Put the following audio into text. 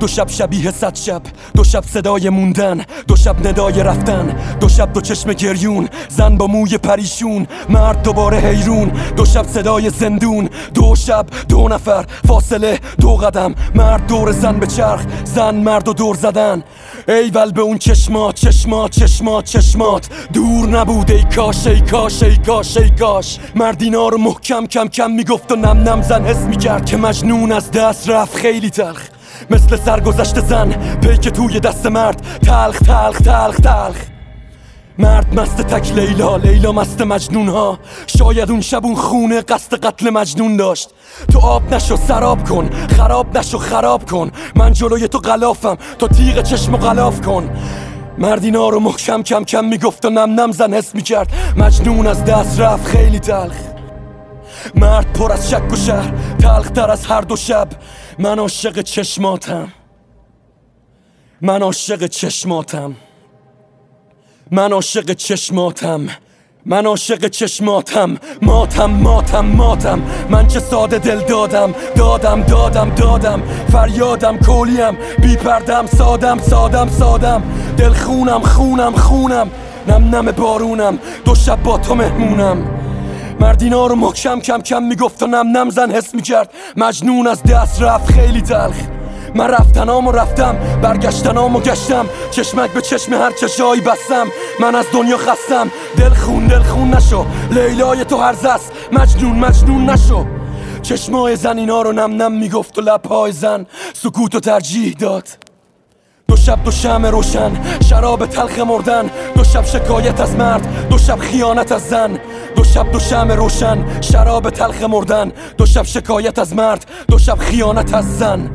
دو شب شبیه صد شب. دو شب صدای موندن دو شب ندای رفتن. دو شب دو چشم گریون زن با موی پریشون. مرد دوباره حیرون دو شب صدای زندون. دو شب دو نفر فاصله دو قدم. مرد دور زن به چرخ زن مرد و دور زدن. ایول به اون چشمات چشمات چشمات چشمات. دور نبود ای کاش ای کاش ای کاش ای کاش. مردینا رو محکم کم کم می‌گفت و نم نم زن حس می‌کرد که مجنون از دست رفت. خیلی تلخ. مثل سرگذشت زن پیک توی دست مرد. تلخ تلخ تلخ تلخ. مرد مست تک لیلا لیلا مست مجنون ها شاید اون شب اون خونه قصد قتل مجنون داشت. تو آب نشو سراب کن. خراب نشو خراب کن. من جلوی تو غلافم. تو تیغ چشم و غلاف کن. مردینا رو محکم کم کم می‌گفت و نم نم زن حس می‌کرد. مجنون از دست رفت خیلی تلخ. مرد پر از شک و شهر تلخ تر از هر دو شب. من عاشق چشماتم. من عاشق چشماتم. من عاشق چشماتم. من عاشق چشماتم. ماتم ماتم ماتم. من چه ساده دل دادم. دادم دادم دادم. فریادم کولیم بی پردم سادم سادم سادم. دل خونم خونم خونم. نم نم بارونم. دو شب با تو مهمونم. مردینا رو محکم کم کم می‌گفت و نم نم زن حس می‌کرد. مجنون از دست رفت خیلی تلخ. من رفتنام و رفتم برگشتنام و گشتم. چشمک به چشم هر چشایی بستم. من از دنیا خستم. دل خون دل خون نشو. لیلای تو هر است مجنون مجنون نشو. چشمای زن اینا رو نم نم می‌گفت و لبهای زن سکوت و ترجیح داد. دو شب دو شم روشن. شراب تلخ مردن. دو شب شکایت از مرد. دو شب خیانت از زن. شب دو شم روشن شراب تلخ مردن. دو شب شکایت از مرد دو شب خیانت از زن.